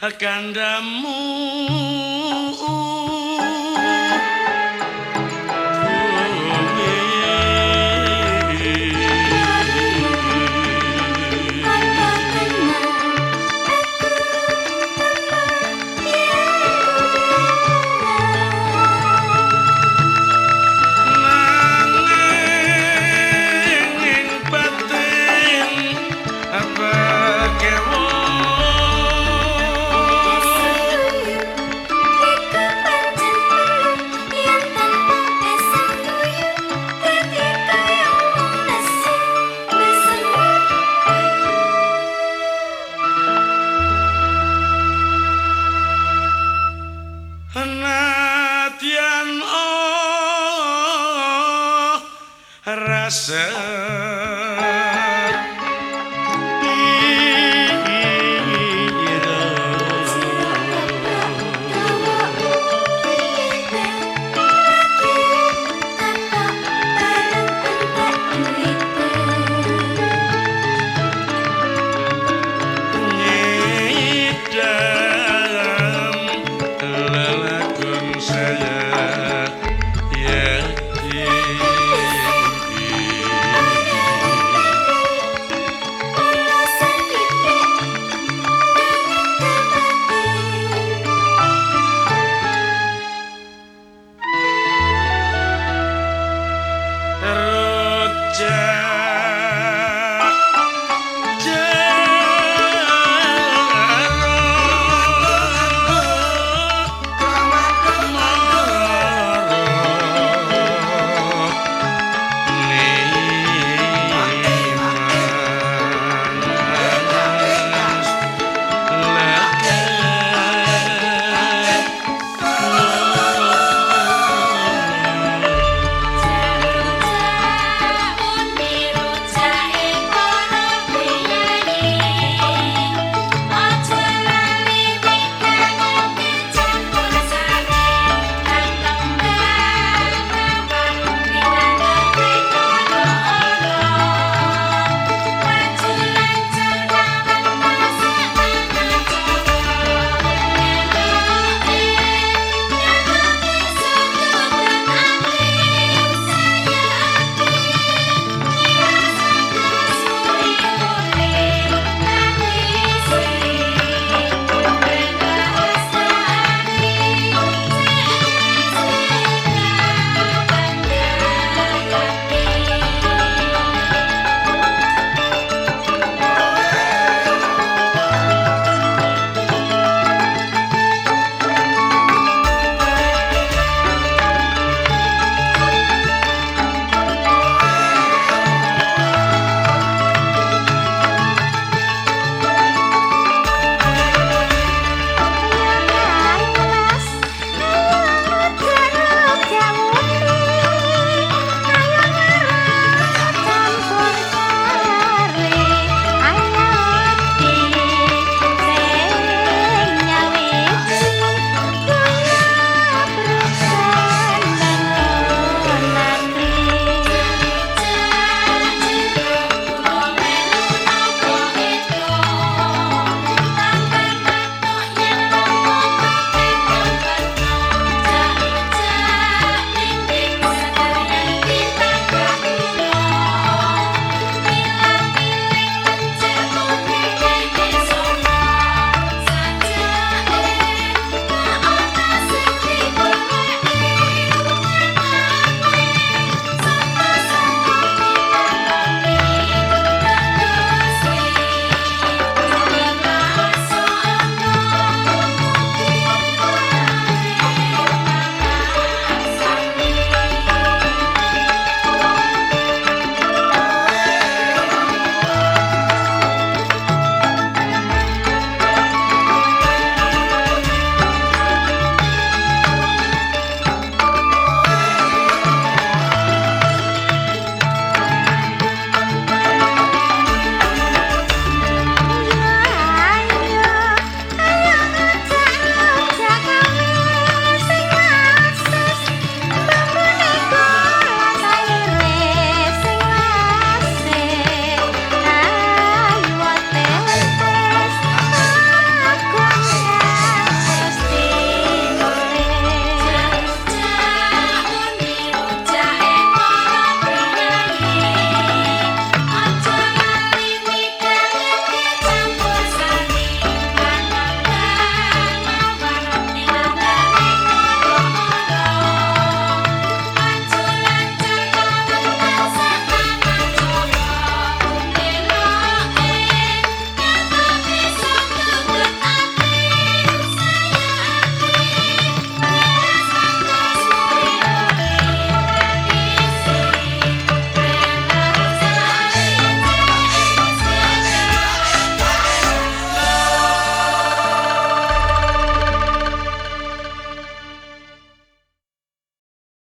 Kandamu myself.